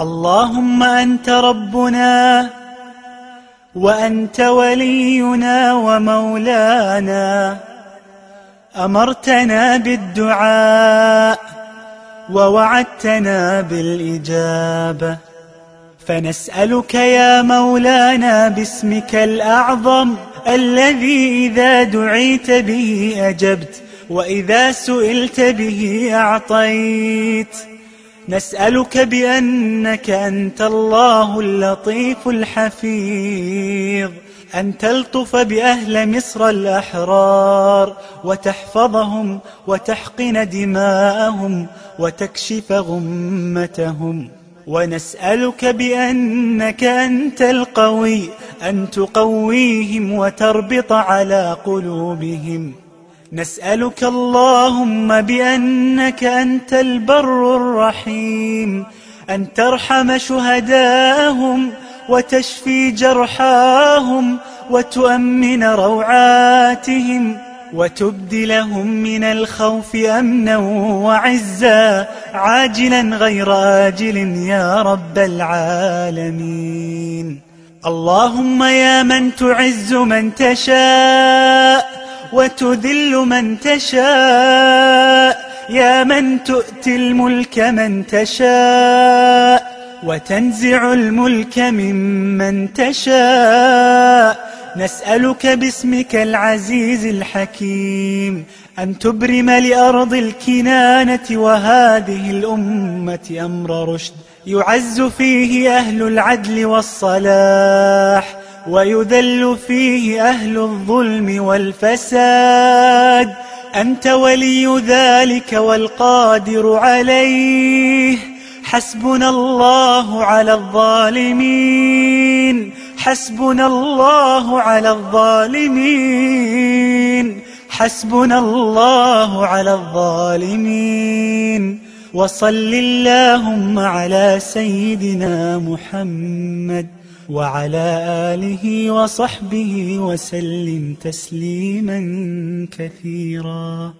اللهم أنت ربنا وأنت ولينا ومولانا. أمرتنا بالدعاء ووعدتنا بالإجابة. فنسألك يا مولانا باسمك الأعظم الذي إذا دعيت به أجبت وإذا سئلت به أعطيت. نسألك بأنك أنت الله اللطيف الحفيظ أن تلطف بأهل مصر الأحرار وتحفظهم وتحقن دماءهم وتكشف غمتهم. ونسألك بأنك أنت القوي أن تقويهم وتربط على قلوبهم. نسألك اللهم بأنك أنت البر الرحيم أن ترحم شهداءهم وتشفي جرحاهم وتؤمن روعاتهم وتبدلهم من الخوف أمنا وعزا عاجلا غير آجل يا رب العالمين. اللهم يا من تعز من تشاء وتذل من تشاء. يا من تؤتي الملك من تشاء وتنزع الملك ممن تشاء. نسألك باسمك العزيز الحكيم أن تبرم لأرض الكنانة وهذه الأمة أمر رشد. يعز فيه أهل العدل والصلاح. ويذل فيه أهل الظلم والفساد. أنت ولي ذلك والقادر عليه. حسبنا الله على الظالمين. حسبنا الله على الظالمين. حسبنا الله على الظالمين. وصل اللهم على سيدنا محمد وعلى آله وصحبه وسلم تسليما كثيرا.